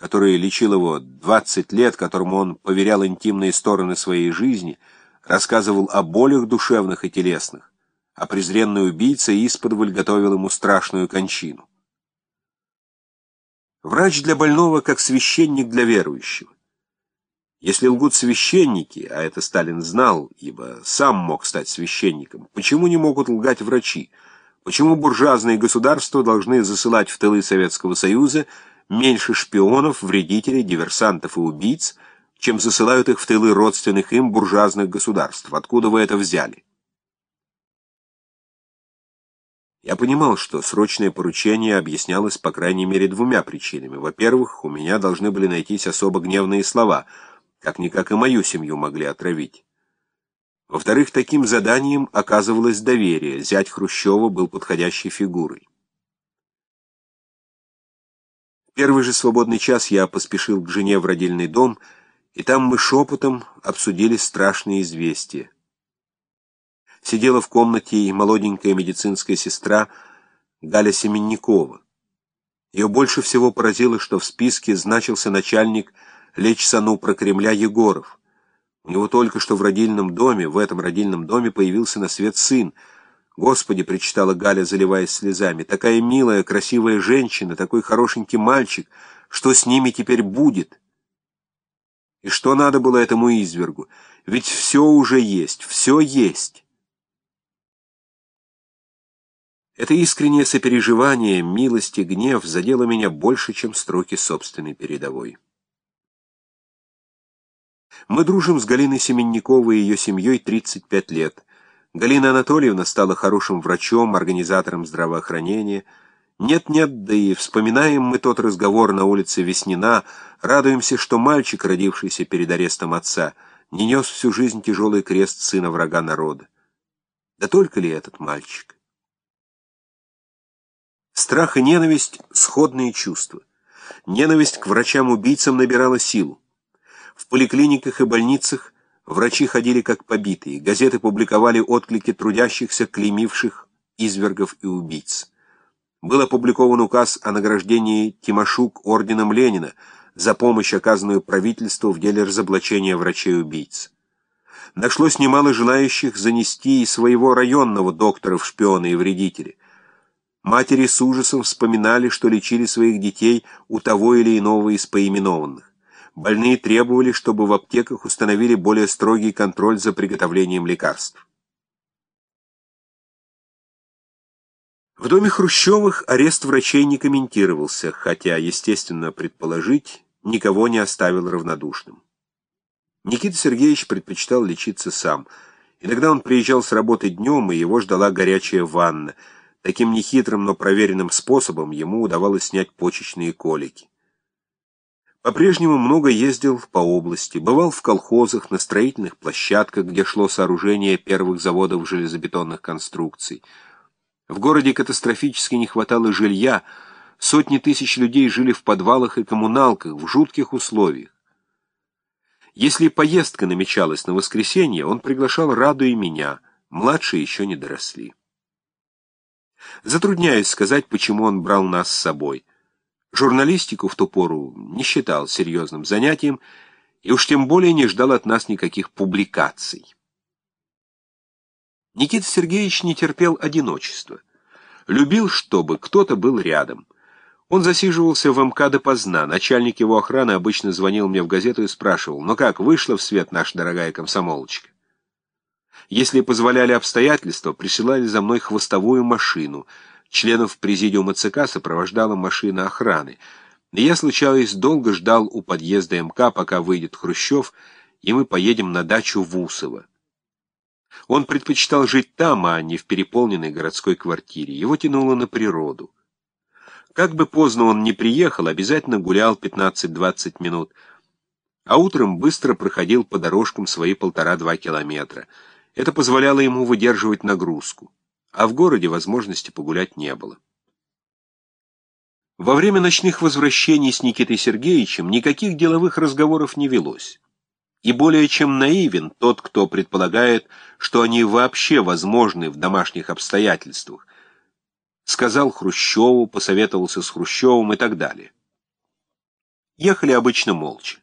который лечил его 20 лет, которому он поверял интимные стороны своей жизни, рассказывал о болях душевных и телесных, а презренный убийца исподволь готовил ему страшную кончину. Врач для больного, как священник для верующего. Если лгут священники, а это Сталин знал, ибо сам мог стать священником, почему не могут лгать врачи? Почему буржуазные государства должны засылать в тылы Советского Союза меньше шпионов, вредителей, диверсантов и убийц, чем засылают их в тылы родственных им буржуазных государств? Откуда вы это взяли? Я понимал, что срочное поручение объяснялось по крайней мере двумя причинами. Во-первых, у меня должны были найтись особо гневные слова — как-никак и мою семью могли отравить. Во-вторых, таким заданием оказывалось доверие, зять Хрущева был подходящей фигурой. Первый же свободный час я поспешил к жене в родильный дом, и там мы шепотом обсудили страшные известия. Сидела в комнате и молоденькая медицинская сестра Галя Семенникова. Ее больше всего поразило, что в списке значился начальник лечь сану про Кремля Егоров. У него только что в родильном доме, в этом родильном доме появился на свет сын. «Господи!» — причитала Галя, заливаясь слезами. «Такая милая, красивая женщина, такой хорошенький мальчик. Что с ними теперь будет?» И что надо было этому извергу? Ведь все уже есть, все есть. Это искреннее сопереживание, милость и гнев задело меня больше, чем строки собственной передовой. Мы дружим с Галиной Семенниковой и ее семьей 35 лет. Галина Анатольевна стала хорошим врачом, организатором здравоохранения. Нет-нет, да и вспоминаем мы тот разговор на улице Веснина, радуемся, что мальчик, родившийся перед арестом отца, не нес всю жизнь тяжелый крест сына врага народа. Да только ли этот мальчик? Страх и ненависть — сходные чувства. Ненависть к врачам-убийцам набирала силу. В поликлиниках и больницах врачи ходили как побитые, газеты публиковали отклики трудящихся, клеймивших извергов и убийц. Был опубликован указ о награждении Тимошук орденом Ленина за помощь, оказанную правительству в деле разоблачения врачей-убийц. Нашлось немало желающих занести и своего районного доктора в шпионы и вредители. Матери с ужасом вспоминали, что лечили своих детей у того или иного из поименованных. Больные требовали, чтобы в аптеках установили более строгий контроль за приготовлением лекарств. В доме Хрущевых арест врачей не комментировался, хотя, естественно, предположить, никого не оставил равнодушным. Никита Сергеевич предпочитал лечиться сам. Иногда он приезжал с работы днем, и его ждала горячая ванна. Таким нехитрым, но проверенным способом ему удавалось снять почечные колики. По-прежнему много ездил по области, бывал в колхозах, на строительных площадках, где шло сооружение первых заводов железобетонных конструкций. В городе катастрофически не хватало жилья, сотни тысяч людей жили в подвалах и коммуналках, в жутких условиях. Если поездка намечалась на воскресенье, он приглашал Раду и меня, младшие еще не доросли. Затрудняюсь сказать, почему он брал нас с собой. Журналистику в ту пору не считал серьезным занятием и уж тем более не ждал от нас никаких публикаций. Никита Сергеевич не терпел одиночества. Любил, чтобы кто-то был рядом. Он засиживался в МК допоздна. Начальник его охраны обычно звонил мне в газету и спрашивал, «Ну как, вышла в свет наша дорогая комсомолочка?» Если позволяли обстоятельства, присылали за мной хвостовую машину — Членов президиума ЦК сопровождала машина охраны. И я, случалось, долго ждал у подъезда МК, пока выйдет Хрущев, и мы поедем на дачу в Усово. Он предпочитал жить там, а не в переполненной городской квартире. Его тянуло на природу. Как бы поздно он не приехал, обязательно гулял 15-20 минут, а утром быстро проходил по дорожкам свои полтора-два километра. Это позволяло ему выдерживать нагрузку а в городе возможности погулять не было. Во время ночных возвращений с Никитой Сергеевичем никаких деловых разговоров не велось. И более чем наивен тот, кто предполагает, что они вообще возможны в домашних обстоятельствах. Сказал Хрущеву, посоветовался с Хрущевым и так далее. Ехали обычно молча.